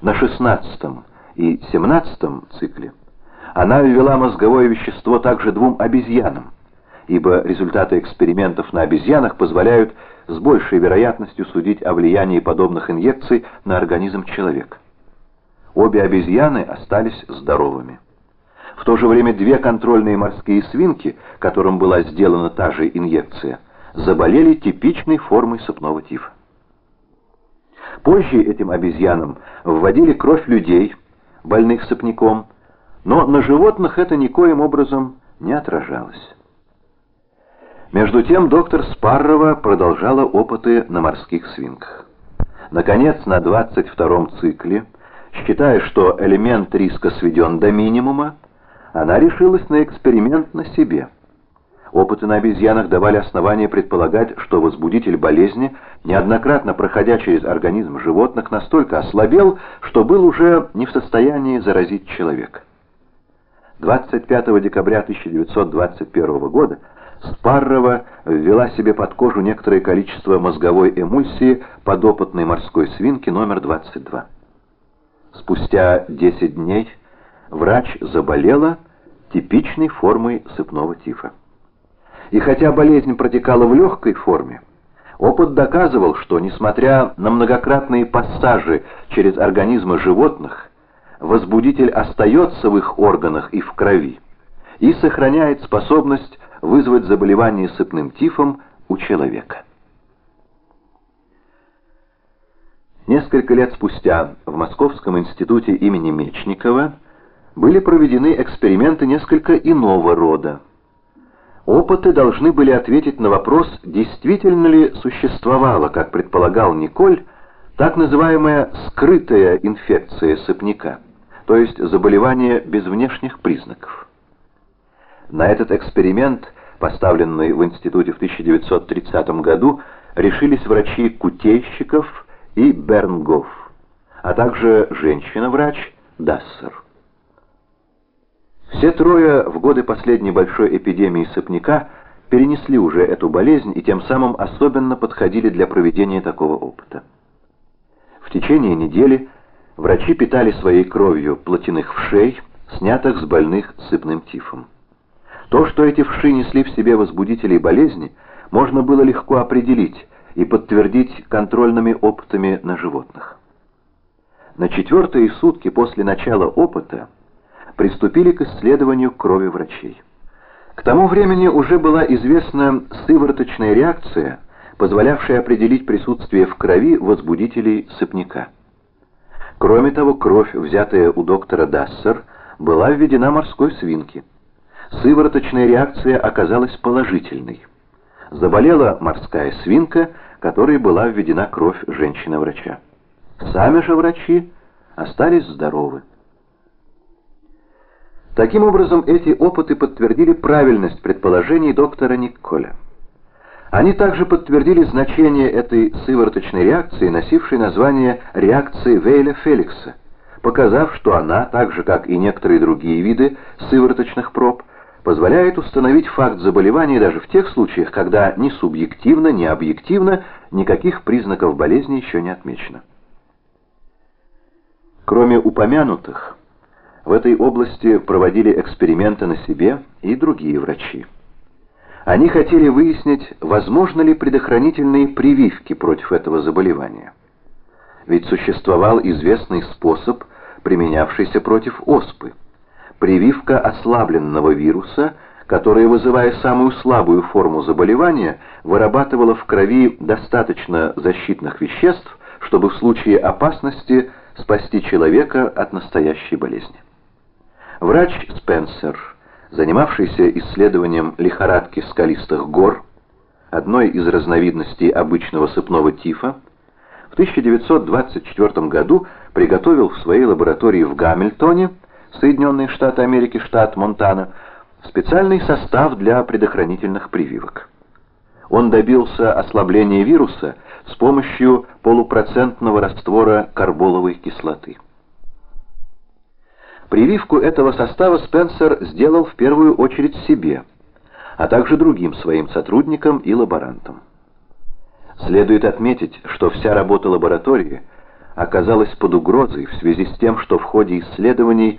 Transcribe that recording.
На шестнадцатом и семнадцатом цикле она ввела мозговое вещество также двум обезьянам, ибо результаты экспериментов на обезьянах позволяют с большей вероятностью судить о влиянии подобных инъекций на организм человека. Обе обезьяны остались здоровыми. В то же время две контрольные морские свинки, которым была сделана та же инъекция, заболели типичной формой сыпного тифа. Позже этим обезьянам вводили кровь людей, больных сыпняком, но на животных это никоим образом не отражалось. Между тем доктор Спаррова продолжала опыты на морских свинках. Наконец, на 22-м цикле, считая, что элемент риска сведен до минимума, она решилась на эксперимент на себе. Опыты на обезьянах давали основания предполагать, что возбудитель болезни, неоднократно проходя через организм животных, настолько ослабел, что был уже не в состоянии заразить человека. 25 декабря 1921 года Спаррова ввела себе под кожу некоторое количество мозговой эмульсии подопытной морской свинки номер 22. Спустя 10 дней врач заболела типичной формой сыпного тифа. И хотя болезнь протекала в легкой форме, опыт доказывал, что, несмотря на многократные пассажи через организмы животных, возбудитель остается в их органах и в крови и сохраняет способность вызвать заболевание сыпным тифом у человека. Несколько лет спустя в Московском институте имени Мечникова были проведены эксперименты несколько иного рода. Опыты должны были ответить на вопрос, действительно ли существовала, как предполагал Николь, так называемая скрытая инфекция сыпняка, то есть заболевание без внешних признаков. На этот эксперимент, поставленный в институте в 1930 году, решились врачи Кутейщиков и Бернгоф, а также женщина-врач Дассер. Все трое в годы последней большой эпидемии сыпняка перенесли уже эту болезнь и тем самым особенно подходили для проведения такого опыта. В течение недели врачи питали своей кровью плотяных вшей, снятых с больных сыпным тифом. То, что эти вши несли в себе возбудителей болезни, можно было легко определить и подтвердить контрольными опытами на животных. На четвертые сутки после начала опыта приступили к исследованию крови врачей. К тому времени уже была известна сывороточная реакция, позволявшая определить присутствие в крови возбудителей сыпняка. Кроме того, кровь, взятая у доктора Дассер, была введена морской свинке сывороточная реакция оказалась положительной. Заболела морская свинка, которой была введена кровь женщины-врача. Сами же врачи остались здоровы. Таким образом, эти опыты подтвердили правильность предположений доктора Николя. Они также подтвердили значение этой сывороточной реакции, носившей название реакции Вейля-Феликса, показав, что она, так же как и некоторые другие виды сывороточных проб, позволяет установить факт заболевания даже в тех случаях, когда ни субъективно, ни объективно никаких признаков болезни еще не отмечено. Кроме упомянутых, в этой области проводили эксперименты на себе и другие врачи. Они хотели выяснить, возможно ли предохранительные прививки против этого заболевания. Ведь существовал известный способ, применявшийся против оспы прививка ослабленного вируса, которая, вызывая самую слабую форму заболевания, вырабатывала в крови достаточно защитных веществ, чтобы в случае опасности спасти человека от настоящей болезни. Врач Спенсер, занимавшийся исследованием лихорадки скалистых гор, одной из разновидностей обычного сыпного тифа, в 1924 году приготовил в своей лаборатории в Гамильтоне Соединенные Штаты Америки, штат Монтана, специальный состав для предохранительных прививок. Он добился ослабления вируса с помощью полупроцентного раствора карболовой кислоты. Прививку этого состава Спенсер сделал в первую очередь себе, а также другим своим сотрудникам и лаборантам. Следует отметить, что вся работа лаборатории – оказалась под угрозой в связи с тем, что в ходе исследований